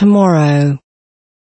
tomorrow.